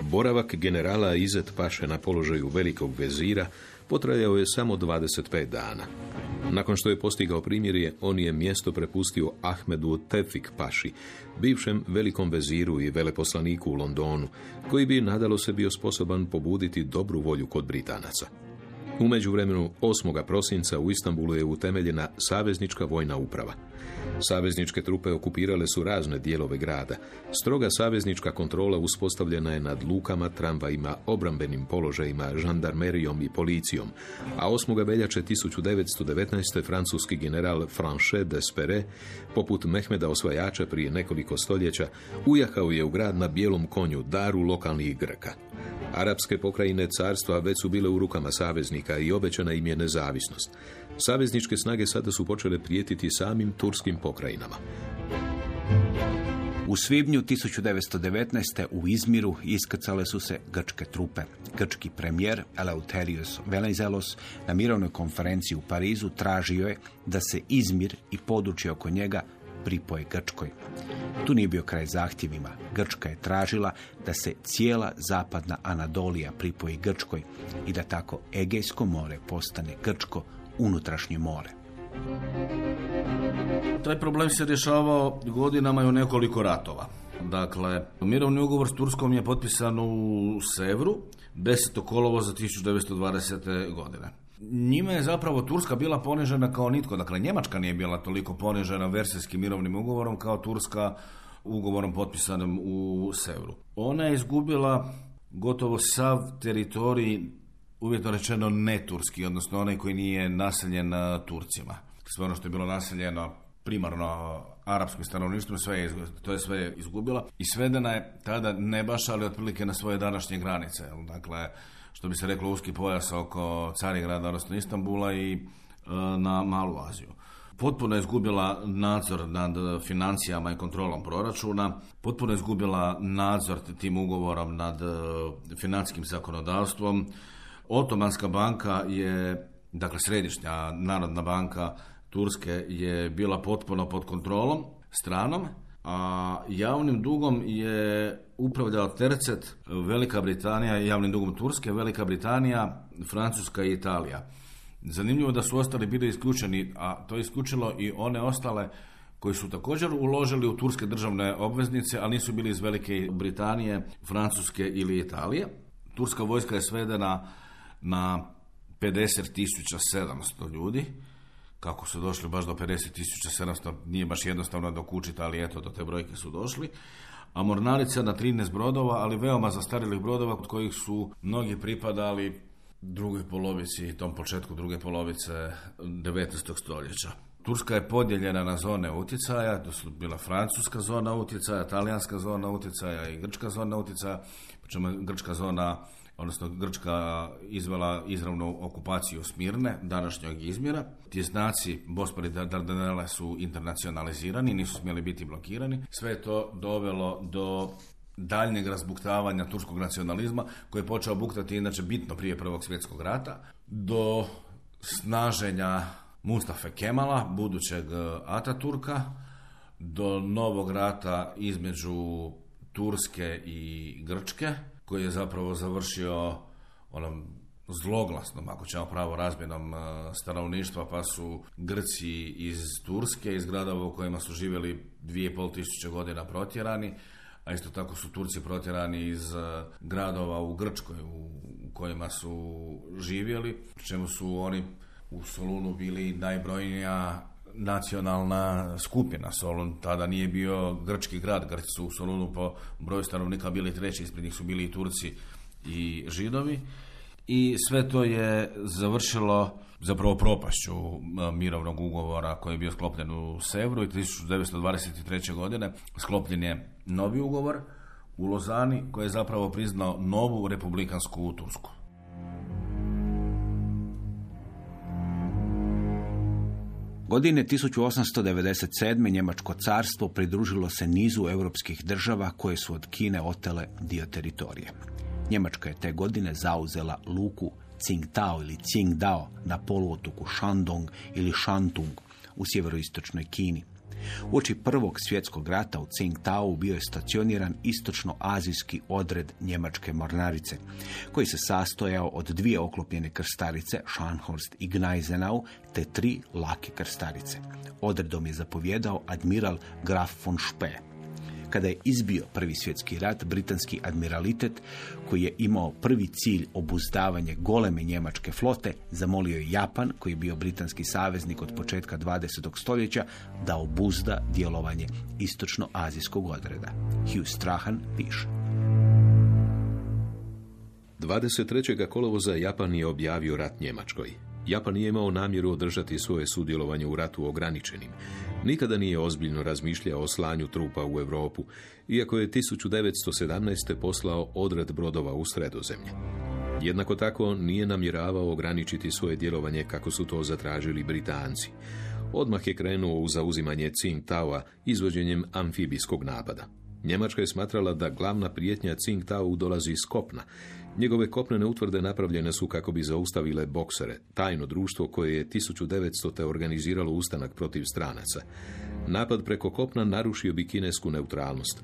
Boravak generala Izet Paše na položaju velikog vezira potrajao je samo 25 dana. Nakon što je postigao primjerje, on je mjesto prepustio Ahmedu Tefik Paši, bivšem velikom veziru i veleposlaniku u Londonu, koji bi nadalo se bio sposoban pobuditi dobru volju kod Britanaca. U međuvremenu 8. prosinca u Istanbulu je utemeljena saveznička vojna uprava. Savezničke trupe okupirale su razne dijelove grada. Stroga saveznička kontrola uspostavljena je nad lukama, tramvajima, obrambenim položajima, žandarmerijom i policijom, a 8. veljače 1919. francuski general Franchet d'Espere, poput Mehmeda osvajača prije nekoliko stoljeća, ujahao je u grad na bijelom konju, daru lokalnih Grka. Arapske pokrajine carstva već su bile u rukama saveznika i obećana im je nezavisnost. Savezničke snage sada su počele prijetiti samim turskim pokrajinama. U svibnju 1919. u Izmiru iskrcale su se grčke trupe. Grčki premijer Eleutherius Venizelos na mirovnoj konferenciji u Parizu tražio je da se Izmir i područje oko njega pripoje Grčkoj. Tu nije bio kraj zahtjevima. Grčka je tražila da se cijela zapadna Anadolija pripoji Grčkoj i da tako Egejsko more postane Grčko unutrašnje more. Taj problem se rješavao godinama i u nekoliko ratova. Dakle, mirovni ugovor s Turskom je potpisan u Sevru 10. kolovoza 1920. godine. Njime je zapravo Turska bila ponižena kao nitko. Dakle, Njemačka nije bila toliko ponižena versijskim mirovnim ugovorom kao Turska ugovorom potpisanom u Sevru. Ona je izgubila gotovo sav teritorij uvjetno rečeno neturski, odnosno onaj koji nije naseljen uh, Turcima. Sve ono što je bilo naseljeno primarno arapskim stanovništvom, sve je, to je sve izgubila i svedena je tada ne baš, ali otprilike na svoje današnje granice. Dakle, što bi se reklo uski pojas oko Carigrada, odnosno Istambula i uh, na Malu Aziju. Potpuno je izgubila nadzor nad financijama i kontrolom proračuna, potpuno je izgubila nadzor tim ugovorom nad uh, financijskim zakonodavstvom, Otomanska banka je, dakle središnja narodna banka Turske je bila potpuno pod kontrolom stranom, a javnim dugom je upravljao Tercet, Velika Britanija, javnim dugom Turske, Velika Britanija, Francuska i Italija. Zanimljivo da su ostali bili isključeni, a to je isključilo i one ostale koji su također uložili u turske državne obveznice, ali nisu bili iz Velike Britanije, Francuske ili Italije. Turska vojska je svedena na 50.700 ljudi. Kako su došli baš do 50.700 nije baš jednostavno dokučiti, ali eto do te brojke su došli. A mornarica na 13 brodova, ali veoma zastarilih brodova od kojih su mnogi pripadali drugoj polovici, tom početku druge polovice 19. stoljeća. Turska je podijeljena na zone utjecaja, to su bila francuska zona utjecaja, talijanska zona utjecaja i grčka zona utjecaja, pričemu grčka zona odnosno Grčka izvela izravnu okupaciju Smirne, današnjeg Izmjera. Ti znaci Bospori Dardanela su internacionalizirani, nisu smjeli biti blokirani. Sve je to dovelo do daljnjeg razbuktavanja turskog nacionalizma koji je počeo buktati inače bitno prije Prvog svjetskog rata do snaženja Mustafe Kemala, budućeg Ataturka, do novog rata između Turske i Grčke, koji je zapravo završio onom zloglasnom, ako ćemo pravo razmjenom e, stanovništva, pa su Grci iz Turske, iz gradova u kojima su živjeli 2,5 tisuće godina protjerani, a isto tako su Turci protjerani iz e, gradova u Grčkoj u kojima su živjeli, čemu su oni u Solunu bili najbrojnija nacionalna skupina. Solun tada nije bio grčki grad, Grci su u Solunu po broju stanovnika bili treći, ispred njih su bili i Turci i Židovi. I sve to je završilo zapravo propašću mirovnog ugovora koji je bio sklopljen u Sevru i 1923. godine sklopljen je novi ugovor u Lozani koji je zapravo priznao novu republikansku Tursku. Godine 1897. Njemačko carstvo pridružilo se nizu europskih država koje su od Kine otele dio teritorije. Njemačka je te godine zauzela luku Tsingtao ili Tsingdao na poluotoku Shandong ili Shantung u sjeveroistočnoj Kini. Uoči prvog svjetskog rata u Tsingtao bio je stacioniran istočno-azijski odred njemačke mornarice, koji se sastojao od dvije oklopljene krstarice, Scharnhorst i Gneisenau, te tri lake krstarice. Odredom je zapovjedao admiral Graf von Spee. Kada je izbio prvi svjetski rat, britanski admiralitet, koji je imao prvi cilj obuzdavanje goleme njemačke flote, zamolio je Japan, koji je bio britanski saveznik od početka 20. stoljeća, da obuzda djelovanje istočno-azijskog odreda. Hugh Strahan piše. 23. kolovoza Japan je objavio rat Njemačkoj. Japan nije imao namjeru održati svoje sudjelovanje u ratu ograničenim. Nikada nije ozbiljno razmišljao o slanju trupa u Europu, iako je 1917. poslao odred brodova u sredozemlje. Jednako tako nije namjeravao ograničiti svoje djelovanje kako su to zatražili Britanci. Odmah je krenuo u zauzimanje Tsingtaua izvođenjem amfibijskog napada. Njemačka je smatrala da glavna prijetnja Tsingtau dolazi iz kopna Njegove kopnene utvrde napravljene su kako bi zaustavile boksere, tajno društvo koje je 1900. te organiziralo ustanak protiv stranaca. Napad preko kopna narušio bi kinesku neutralnost.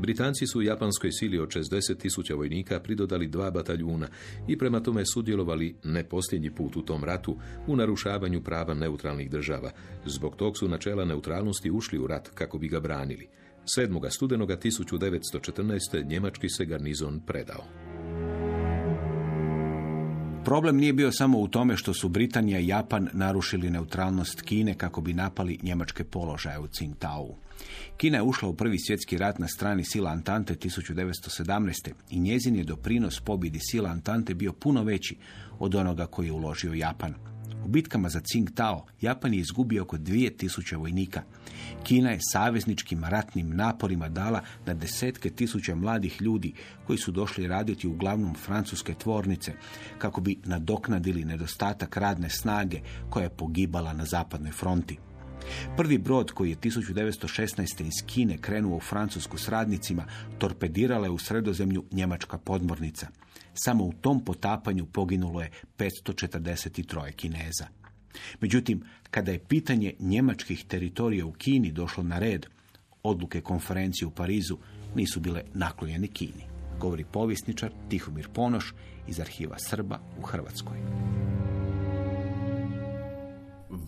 Britanci su u japanskoj sili od 60 tisuća vojnika pridodali dva bataljuna i prema tome sudjelovali ne posljednji put u tom ratu u narušavanju prava neutralnih država. Zbog tog su načela neutralnosti ušli u rat kako bi ga branili. 7. studenoga 1914. njemački se garnizon predao. Problem nije bio samo u tome što su Britanija i Japan narušili neutralnost Kine kako bi napali njemačke položaje u Tsingtao. Kina je ušla u prvi svjetski rat na strani sila Antante 1917. i njezin je doprinos pobjedi sila Antante bio puno veći od onoga koji je uložio Japan. U bitkama za Tsingtao Japan je izgubio oko 2000 vojnika. Kina je savezničkim ratnim naporima dala na desetke tisuća mladih ljudi koji su došli raditi uglavnom francuske tvornice kako bi nadoknadili nedostatak radne snage koja je pogibala na zapadnoj fronti. Prvi brod koji je 1916. iz Kine krenuo u Francusku s radnicima torpedirala je u sredozemlju njemačka podmornica. Samo u tom potapanju poginulo je 543 Kineza. Međutim, kada je pitanje njemačkih teritorija u Kini došlo na red, odluke konferencije u Parizu nisu bile naklonjene Kini. Govori povjesničar Tihomir Ponoš iz arhiva Srba u Hrvatskoj.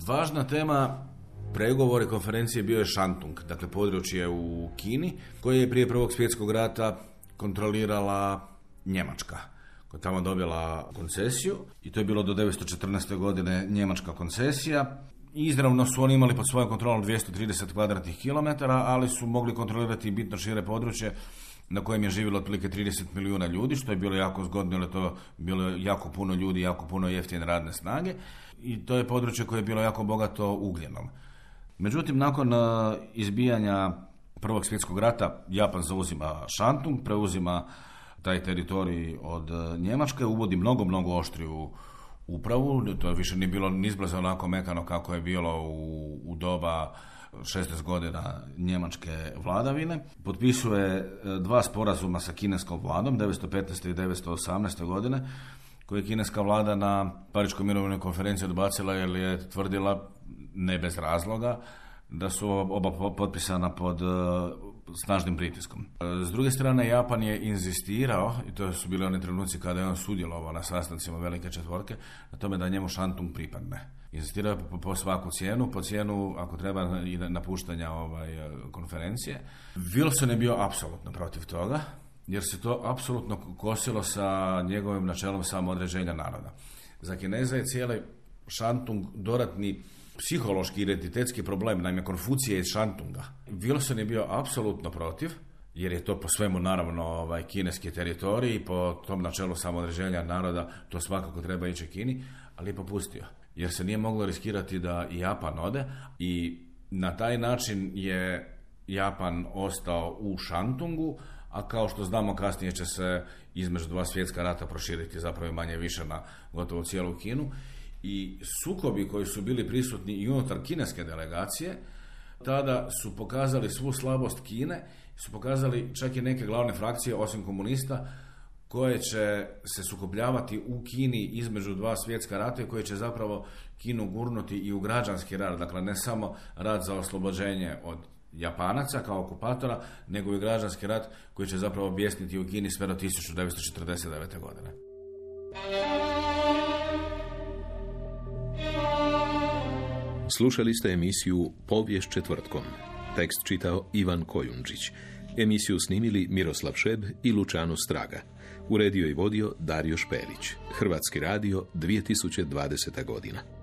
Važna tema pregovore konferencije bio je Šantung, dakle područje u Kini, koje je prije Prvog svjetskog rata kontrolirala Njemačka tamo dobila koncesiju i to je bilo do 1914. godine njemačka koncesija. Izravno su oni imali pod svojom kontrolom 230 kvadratnih kilometara, ali su mogli kontrolirati bitno šire područje na kojem je živjelo otprilike 30 milijuna ljudi, što je bilo jako zgodno, jer je to bilo jako puno ljudi, jako puno jeftine radne snage i to je područje koje je bilo jako bogato ugljenom. Međutim, nakon uh, izbijanja Prvog svjetskog rata Japan zauzima Šantung, preuzima taj teritorij od uh, Njemačke, uvodi mnogo, mnogo oštriju upravu, to više nije bilo nizbliza onako mekano kako je bilo u, u doba 16 godina njemačke vladavine. Potpisuje uh, dva sporazuma sa kineskom vladom, 1915. i 1918. godine, koje je kineska vlada na Paričkoj mirovnoj konferenciji odbacila jer je tvrdila ne bez razloga, da su oba potpisana pod uh, snažnim pritiskom. E, S druge strane, Japan je inzistirao, i to su bili oni trenuci kada je on sudjelovao na sastancima velike četvorke, na tome da njemu Šantung pripadne. Inzistirao je po, po svaku cijenu, po cijenu ako treba i napuštanja ovaj, e, konferencije. Wilson je bio apsolutno protiv toga, jer se to apsolutno kosilo sa njegovim načelom samoodređenja naroda. Za Kineza je cijeli Šantung dodatni psihološki identitetski problem, naime Konfucije iz Šantunga. Wilson je bio apsolutno protiv, jer je to po svemu naravno ovaj, kineski teritorij po tom načelu samoodređenja naroda to svakako treba ići Kini, ali je popustio. Jer se nije moglo riskirati da i Japan ode i na taj način je Japan ostao u Šantungu, a kao što znamo kasnije će se između dva svjetska rata proširiti zapravo manje više na gotovo cijelu Kinu i sukobi koji su bili prisutni i unutar kineske delegacije tada su pokazali svu slabost Kine, su pokazali čak i neke glavne frakcije osim komunista koje će se sukobljavati u Kini između dva svjetska rata i koje će zapravo Kinu gurnuti i u građanski rad, dakle ne samo rad za oslobođenje od Japanaca kao okupatora, nego i građanski rat koji će zapravo objesniti u Kini sve do 1949. godine. Slušali ste emisiju Povijest četvrtkom. Tekst čitao Ivan Kojundžić. Emisiju snimili Miroslav Šeb i Lučano Straga. Uredio i vodio Dario Špelić. Hrvatski radio 2020. godina.